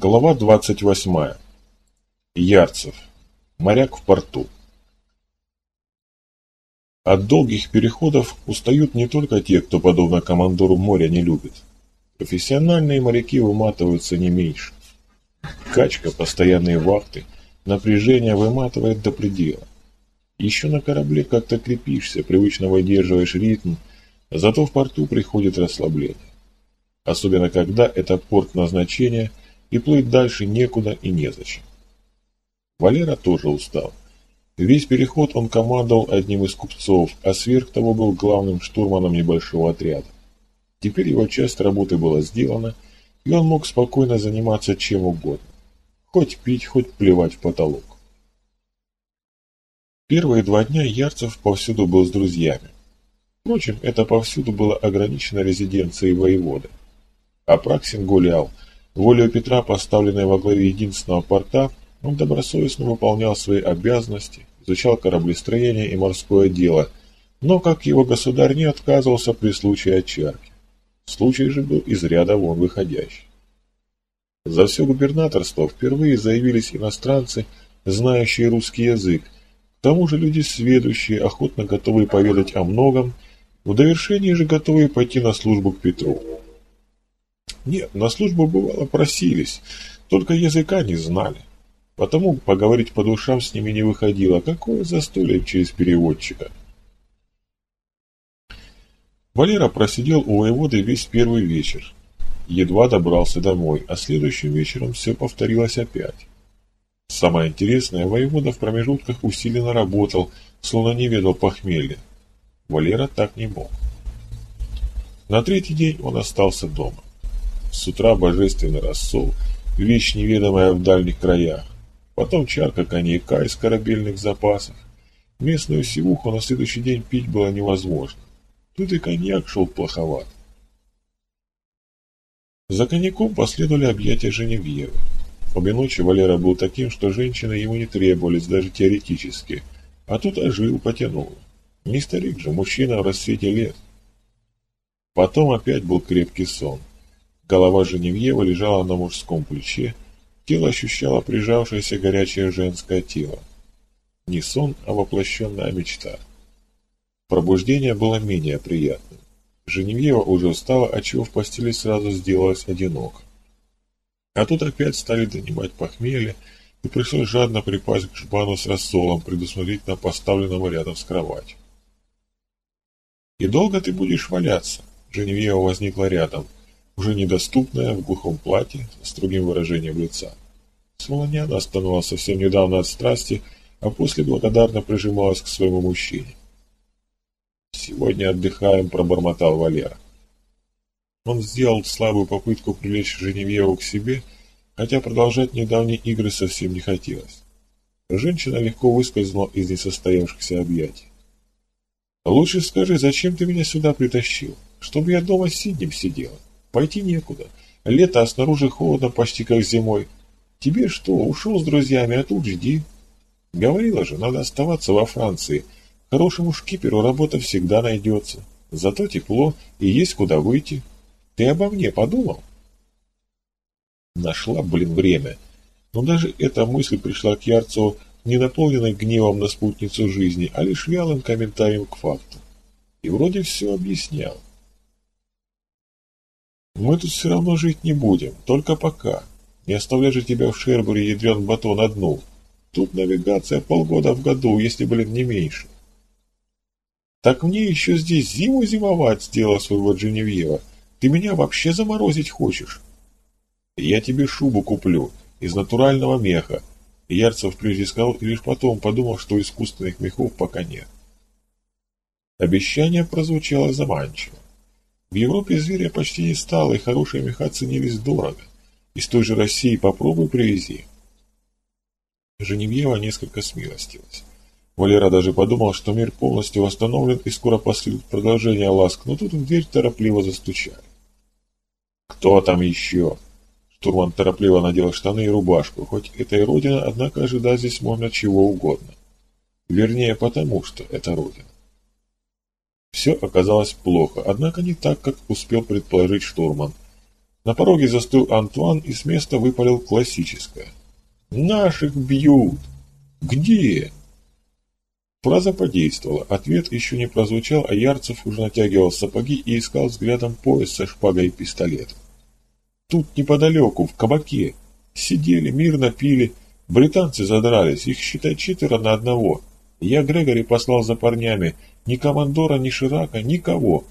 Глава 28. Ярцев. Моряк в порту. От долгих переходов устают не только те, кто, подобно командору моря, не любит. Профессиональные моряки выматываются не меньше. Качка, постоянные вахты, напряжение выматывает до предела. Еще на корабле как-то крепишься, привычно выдерживаешь ритм, зато в порту приходит расслабление. Особенно когда это порт назначения – и плыть дальше некуда и незачем. Валера тоже устал. Весь переход он командовал одним из купцов, а сверх того был главным штурманом небольшого отряда. Теперь его часть работы была сделана, и он мог спокойно заниматься чем угодно. Хоть пить, хоть плевать в потолок. Первые два дня Ярцев повсюду был с друзьями. Впрочем, это повсюду было ограничено резиденцией воеводы. Апраксин гулял – Волею Петра, поставленной во главе единственного порта, он добросовестно выполнял свои обязанности, изучал кораблестроение и морское дело, но, как его государь, не отказывался при случае очарки. Случай же был из ряда вон выходящий. За все губернаторство впервые заявились иностранцы, знающие русский язык, к тому же люди сведущие, охотно готовые поведать о многом, в довершении же готовые пойти на службу к Петру. Нет, на службу бывало просились, только языка не знали. Потому поговорить по душам с ними не выходило. Какое застолье через переводчика? Валера просидел у воеводы весь первый вечер. Едва добрался домой, а следующим вечером все повторилось опять. Самое интересное, воевода в промежутках усиленно работал, словно не ведал похмелья. Валера так не мог. На третий день он остался дома. С утра божественный рассол, вещь неведомая в дальних краях. Потом чарка коньяка из корабельных запасов. Местную сивуху на следующий день пить было невозможно. Тут и коньяк шел плоховат. За коньяком последовали объятия Женевьевы. Обе ночи Валера был таким, что женщины ему не требовались даже теоретически, а тут ожил, потянул. Не старик же, мужчина в рассвете лет. Потом опять был крепкий сон. Голова Женевьева лежала на мужском плече, тело ощущало прижавшееся горячее женское тело. Не сон, а воплощенная мечта. Пробуждение было менее приятным. Женевьева уже устала, отчего в постели сразу сделалась одиноко. А тут опять стали донимать похмелье, и пришлось жадно припасть к жбану с рассолом, предусмотрительно поставленному рядом с кроватью. «И долго ты будешь валяться?» Женевьева возникла рядом – уже недоступная, в глухом платье, с строгим выражением лица. Словно она становилась совсем недавно от страсти, а после благодарно прижималась к своему мужчине. «Сегодня отдыхаем», — пробормотал Валера. Он сделал слабую попытку привлечь Женевьеву к себе, хотя продолжать недавние игры совсем не хотелось. Женщина легко выскользнула из несостоявшихся объятий. «Лучше скажи, зачем ты меня сюда притащил? Чтобы я дома сиднем сидела?» Пойти некуда. Лето, а снаружи холодно почти как зимой. Тебе что, ушел с друзьями, а тут жди. Говорила же, надо оставаться во Франции. Хорошему шкиперу работа всегда найдется. Зато тепло и есть куда выйти. Ты обо мне подумал? Нашла, блин, время. Но даже эта мысль пришла к Ярцеву не наполненной гневом на спутницу жизни, а лишь вялым комментарием к факту. И вроде все объяснял. Мы тут все равно жить не будем, только пока. Не оставляй же тебя в Шербуре ядрен батон одну. Тут навигация полгода в году, если, блин, не меньше. Так мне еще здесь зиму зимовать, сделала свой вот Женевьева. Ты меня вообще заморозить хочешь? Я тебе шубу куплю, из натурального меха. Ярцев прежде сказал и лишь потом подумал, что искусственных мехов пока нет. Обещание прозвучало заманчиво. В Европе зверя почти не стало, и хорошие меха ценились дорого. Из той же России попробуй привези. Женевьева несколько смилостилась. Валера даже подумал, что мир полностью восстановлен и скоро последует продолжение ласк, но тут в дверь торопливо застучали. «Кто там еще?» Штурман торопливо надел штаны и рубашку, хоть это и родина, однако ожидать здесь можно чего угодно. Вернее, потому что это родина. Все оказалось плохо, однако не так, как успел предположить штурман. На пороге застыл Антуан и с места выпалил классическое. «Наших бьют! Где?» Фраза подействовала, ответ еще не прозвучал, а Ярцев уже натягивал сапоги и искал взглядом пояс со шпагой и пистолетом. Тут неподалеку, в кабаке, сидели, мирно пили, британцы задрались, их считай четверо на одного. Я Грегори послал за парнями, ни командора, ни Ширака, никого.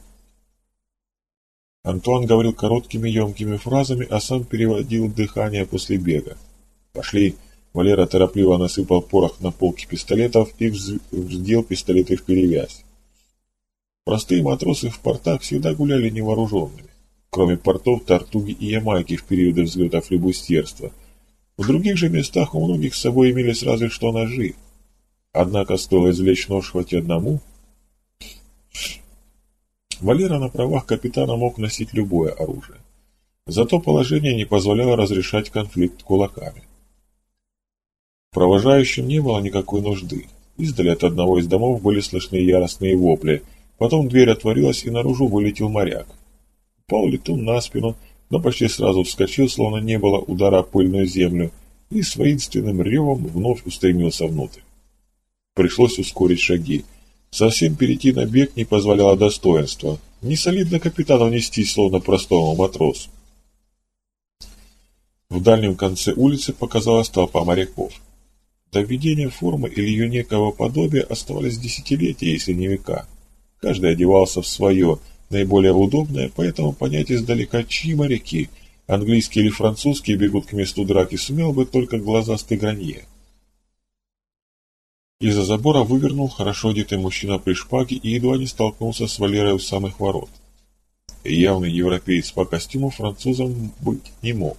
Антуан говорил короткими емкими фразами, а сам переводил дыхание после бега. «Пошли!» Валера торопливо насыпал порох на полки пистолетов и вздел пистолеты в перевязь. Простые матросы в портах всегда гуляли невооруженными, кроме портов Тартуги и Ямайки в периоды взлета флебустерства. В других же местах у многих с собой имелись разве что ножи. Однако стоило извлечь нож хоть одному. Валера на правах капитана мог носить любое оружие. Зато положение не позволяло разрешать конфликт кулаками. Провожающим не было никакой нужды. Издали от одного из домов были слышны яростные вопли. Потом дверь отворилась, и наружу вылетел моряк. Упал летун на спину, но почти сразу вскочил, словно не было удара пыльную землю, и с воинственным ревом вновь устремился внутрь. Пришлось ускорить шаги. Совсем перейти на бег не позволяло достоинство. Не солидно капитану нестись, словно простому матросу. В дальнем конце улицы показалась толпа моряков. До введения формы или ее некого подобия оставались десятилетия, если не века. Каждый одевался в свое, наиболее удобное, поэтому понять издалека, чьи моряки, английские или французские, бегут к месту драки, сумел бы только глазастый Гранье. Из-за забора вывернул хорошо одетый мужчина при шпаге и едва не столкнулся с Валерой у самых ворот. Явный европеец по костюму французом быть не мог.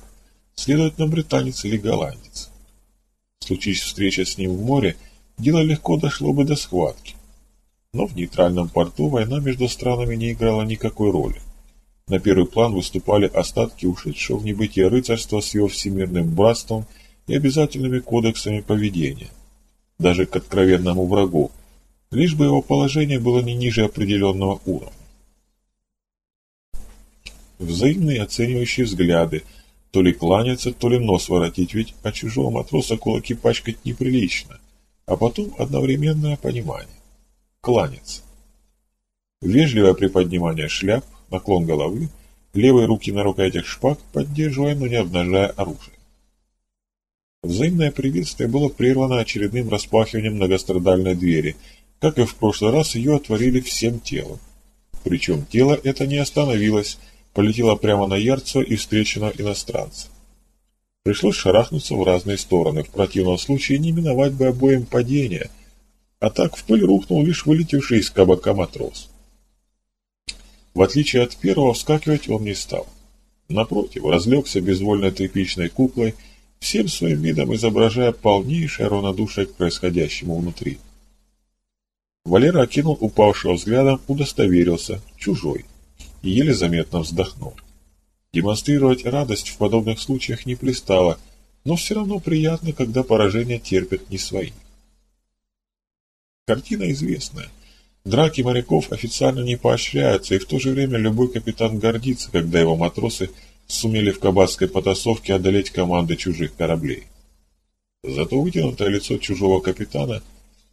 Следовательно, британец или голландец. Случись встреча с ним в море, дело легко дошло бы до схватки. Но в нейтральном порту война между странами не играла никакой роли. На первый план выступали остатки ушедшего в небытие рыцарства с его всемирным братством и обязательными кодексами поведения. Даже к откровенному врагу, лишь бы его положение было не ниже определенного уровня. Взаимные оценивающие взгляды – то ли кланяться, то ли нос воротить, ведь от чужого матроса кулаки пачкать неприлично. А потом одновременное понимание. Кланяться. Вежливое приподнимание шляп, наклон головы, левые руки на рукоятях шпаг, поддерживая, но не обнажая оружие. Взаимное приветствие было прервано очередным распахиванием многострадальной двери. Как и в прошлый раз, ее отворили всем телом. Причем тело это не остановилось, полетела прямо на Ярцева и встреченного иностранца. Пришлось шарахнуться в разные стороны, в противном случае не миновать бы обоим падения, а так в пыль рухнул лишь вылетевший из кабака матрос. В отличие от первого, вскакивать он не стал. Напротив, разлегся безвольной тряпичной куклой, всем своим видом изображая полнейшее равнодушие к происходящему внутри. Валера окинул упавшего взглядом, удостоверился, чужой и еле заметно вздохнул. Демонстрировать радость в подобных случаях не пристало, но все равно приятно, когда поражение терпят не свои. Картина известная. Драки моряков официально не поощряются, и в то же время любой капитан гордится, когда его матросы сумели в кабацкой потасовке одолеть команды чужих кораблей. Зато вытянутое лицо чужого капитана,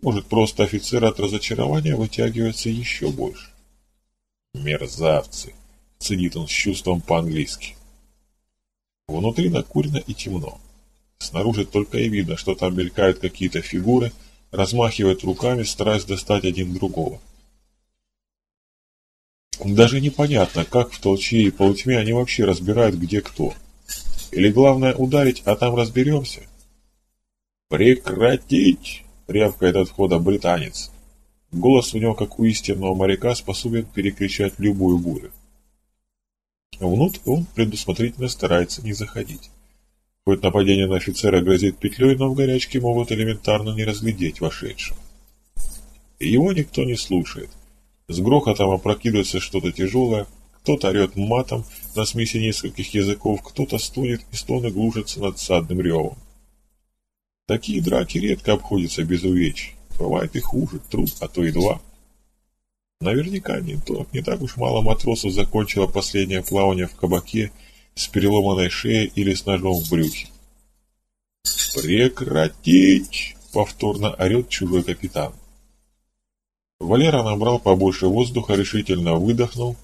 может просто офицера от разочарования, вытягивается еще больше. «Мерзавцы!» — цедит он с чувством по-английски. Внутри накурено и темно. Снаружи только и видно, что там мелькают какие-то фигуры, размахивают руками, стараясь достать один другого. Даже непонятно, как в толче и полутьме они вообще разбирают, где кто. Или главное ударить, а там разберемся? «Прекратить!» — рявкает от входа британец. Голос у него, как у истинного моряка, способен перекричать любую бурю. Внутрь он предусмотрительно старается не заходить. Хоть нападение на офицера грозит петлей, но в горячке могут элементарно не разглядеть вошедшего. его никто не слушает. С грохотом опрокидывается что-то тяжелое, кто-то орет матом на смеси нескольких языков, кто-то стонет, и стоны глушатся над садным ревом. Такие драки редко обходятся без увечий. Бывает и хуже, труп, а то и два. Наверняка не то, не так уж мало матросов закончило последнее плавание в кабаке, с переломанной шеей или с ножом в брюхе. «Прекратить!» — повторно орет чужой капитан. Валера набрал побольше воздуха, решительно выдохнул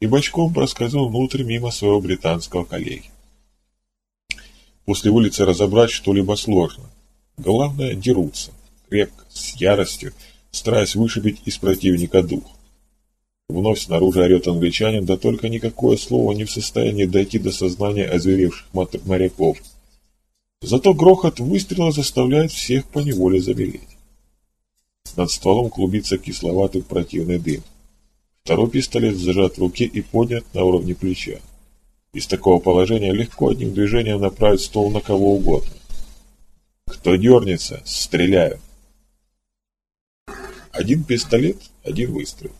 и бочком проскользнул внутрь мимо своего британского коллеги. После улицы разобрать что-либо сложно. Главное – дерутся, крепко, с яростью, стараясь вышибить из противника дух. Вновь снаружи орет англичанин, да только никакое слово не в состоянии дойти до сознания озверевших моряков. Зато грохот выстрела заставляет всех поневоле замереть. Над стволом клубится кисловатый противный дым. Второй пистолет зажат в руке и поднят на уровне плеча. Из такого положения легко одним движением направить ствол на кого угодно. Кто дернется, стреляю. Один пистолет, один выстрел.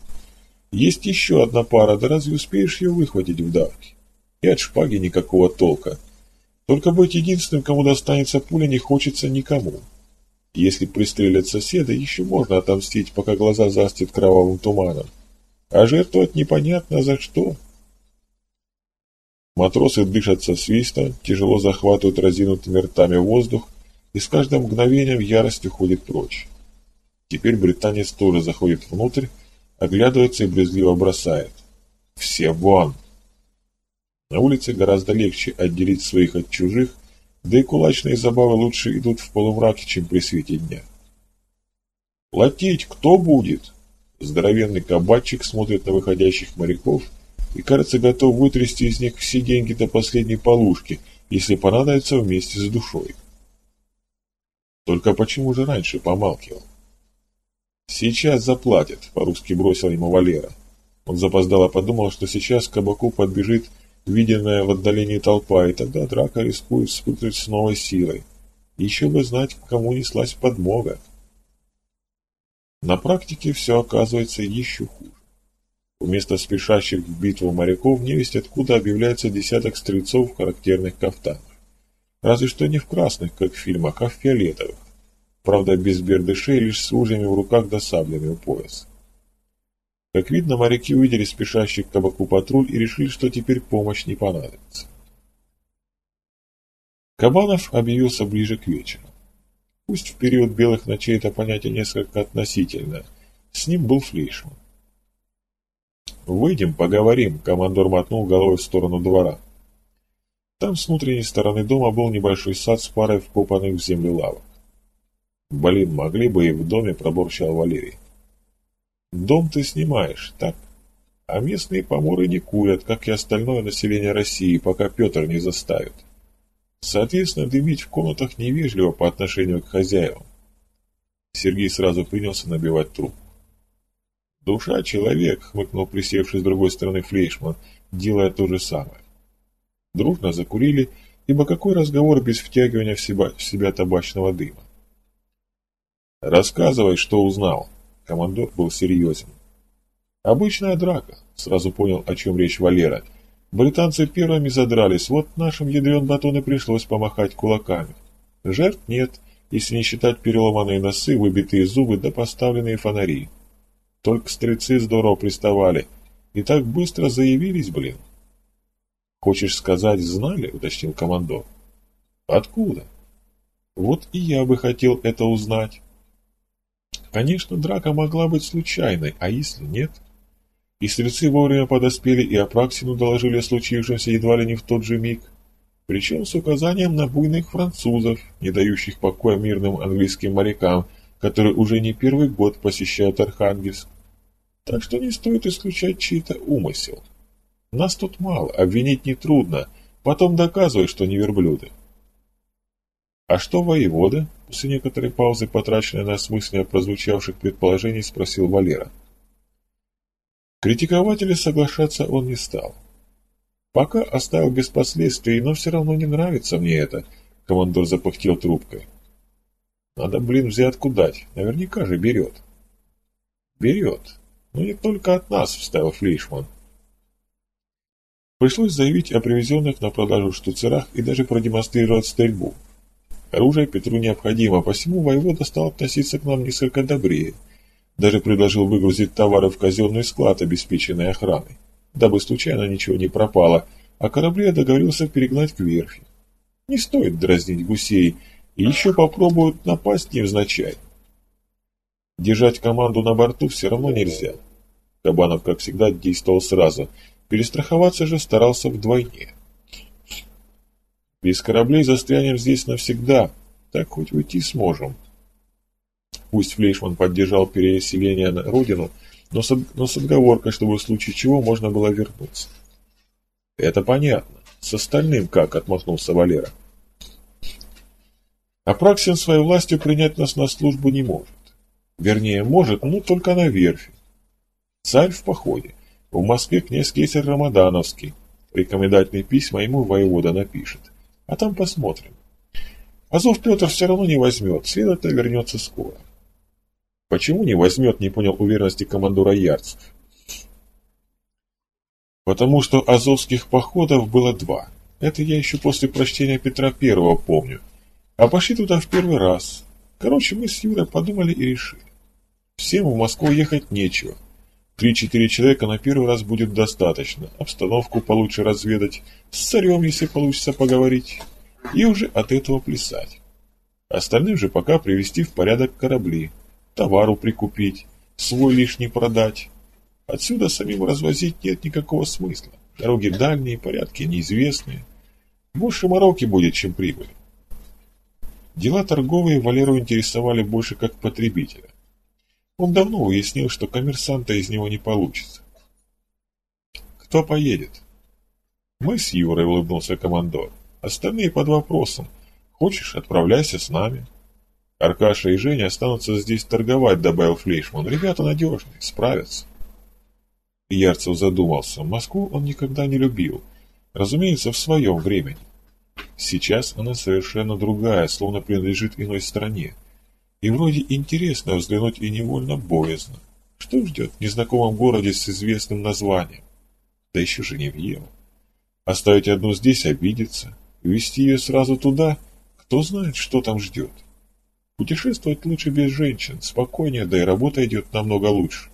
Есть еще одна пара, да разве успеешь ее выхватить в давке? И от шпаги никакого толка. Только быть единственным, кому достанется пуля, не хочется никому. Если пристрелят соседа, еще можно отомстить, пока глаза застит кровавым туманом. А жертвовать непонятно за что. Матросы дышат со свиста, тяжело захватывают разинутыми ртами воздух и с каждым мгновением ярость уходит прочь. Теперь британец тоже заходит внутрь, оглядывается и брезгливо бросает. «Все вон!» На улице гораздо легче отделить своих от чужих, да и кулачные забавы лучше идут в полумраке, чем при свете дня. «Платить кто будет?» Здоровенный кабачик смотрит на выходящих моряков и, кажется, готов вытрясти из них все деньги до последней полушки, если понадобится вместе с душой. Только почему же раньше помалкивал? «Сейчас заплатят», — по-русски бросил ему Валера. Он запоздало подумал, что сейчас кабаку подбежит виденная в отдалении толпа, и тогда драка рискует вспыхнуть с новой силой. Еще бы знать, к кому неслась подмога. На практике все оказывается еще хуже. Вместо спешащих в битву моряков невесть откуда объявляется десяток стрельцов в характерных кафтанах. Разве что не в красных, как в фильмах, а в фиолетовых правда без бердышей, лишь с ружьями в руках да саблями у пояса. Как видно, моряки увидели спешащих к табаку патруль и решили, что теперь помощь не понадобится. Кабанов объявился ближе к вечеру. Пусть в период белых ночей это понятие несколько относительное. С ним был Флейшман. «Выйдем, поговорим», — командор мотнул головой в сторону двора. Там с внутренней стороны дома был небольшой сад с парой вкопанных в землю лавок. Блин, могли бы и в доме, пробурчал Валерий. Дом ты снимаешь, так? А местные поморы не курят, как и остальное население России, пока Петр не заставит. Соответственно, дымить в комнатах невежливо по отношению к хозяевам. Сергей сразу принялся набивать трубку. «Душа — человек», — хмыкнул присевший с другой стороны Флейшман, делая то же самое. Дружно закурили, ибо какой разговор без втягивания в себя, в себя табачного дыма? «Рассказывай, что узнал». Командор был серьезен. «Обычная драка», — сразу понял, о чем речь Валера. «Британцы первыми задрались, вот нашим ядрен батоны пришлось помахать кулаками. Жертв нет, если не считать переломанные носы, выбитые зубы да поставленные фонари. Только стрельцы здорово приставали, и так быстро заявились, блин». «Хочешь сказать, знали?» — уточнил командор. «Откуда?» «Вот и я бы хотел это узнать». Конечно, драка могла быть случайной, а если нет? И стрельцы вовремя подоспели и Апраксину доложили о случившемся едва ли не в тот же миг. Причем с указанием на буйных французов, не дающих покоя мирным английским морякам, которые уже не первый год посещают Архангельск. Так что не стоит исключать чей-то умысел. Нас тут мало, обвинить нетрудно, потом доказывай, что не верблюды. А что воевода? После некоторой паузы, потраченной на осмысление прозвучавших предположений, спросил Валера. Критиковать или соглашаться он не стал. Пока оставил без последствий, но все равно не нравится мне это, командор запахтел трубкой. Надо, блин, взятку дать, наверняка же берет. Берет, но не только от нас, вставил Флейшман. Пришлось заявить о привезенных на продажу штуцерах и даже продемонстрировать стрельбу. Оружие Петру необходимо, посему воевода стал относиться к нам несколько добрее. Даже предложил выгрузить товары в казенный склад, обеспеченный охраной, дабы случайно ничего не пропало, а корабли договорился перегнать к верфи. Не стоит дразнить гусей, и еще попробуют напасть невзначай. Держать команду на борту все равно нельзя. Кабанов, как всегда, действовал сразу. Перестраховаться же старался вдвойне. Без кораблей застрянем здесь навсегда, так хоть уйти сможем. Пусть Флейшман поддержал переселение на родину, но с, но с отговоркой, чтобы в случае чего можно было вернуться. Это понятно. С остальным как, отмахнулся Валера. Апраксин своей властью принять нас на службу не может. Вернее, может, но только на верфи. Царь в походе. В Москве князь Кесарь Рамадановский. Рекомендательные письма ему воевода напишет. А там посмотрим. Азов Петр все равно не возьмет, следовательно вернется скоро. Почему не возьмет, не понял уверенности командора Ярцев. Потому что азовских походов было два. Это я еще после прочтения Петра Первого помню. А пошли туда в первый раз. Короче, мы с Юрой подумали и решили. Всем в Москву ехать нечего. Три-четыре человека на первый раз будет достаточно. Обстановку получше разведать. С царем, если получится поговорить. И уже от этого плясать. Остальным же пока привести в порядок корабли. Товару прикупить. Свой лишний продать. Отсюда самим развозить нет никакого смысла. Дороги дальние, порядки неизвестные. Больше мороки будет, чем прибыли. Дела торговые Валеру интересовали больше как потребителя. Он давно уяснил, что коммерсанта из него не получится. «Кто поедет?» «Мы с Юрой», — улыбнулся командор. «Остальные под вопросом. Хочешь, отправляйся с нами». «Аркаша и Женя останутся здесь торговать», — добавил Флейшман. «Ребята надежные, справятся». Ярцев задумался. Москву он никогда не любил. Разумеется, в своем времени. Сейчас она совершенно другая, словно принадлежит иной стране. И вроде интересно взглянуть и невольно боязно. Что ждет в незнакомом городе с известным названием? Да еще Женевьева. Оставить одну здесь обидеться, вести ее сразу туда, кто знает, что там ждет. Путешествовать лучше без женщин, спокойнее, да и работа идет намного лучше.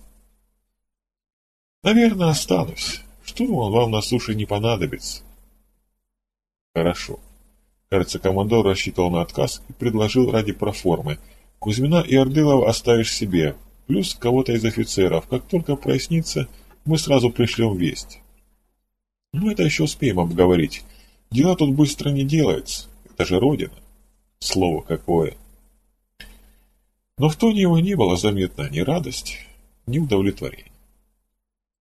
Наверное, останусь. Штурман вам на суше не понадобится. Хорошо. Кажется, командор рассчитывал на отказ и предложил ради проформы. Кузьмина и Ордылова оставишь себе, плюс кого-то из офицеров. Как только прояснится, мы сразу пришлем весть. Ну, это еще успеем обговорить. Дела тут быстро не делаются. Это же Родина. Слово какое. Но в тоне его не было заметно ни радость, ни удовлетворение.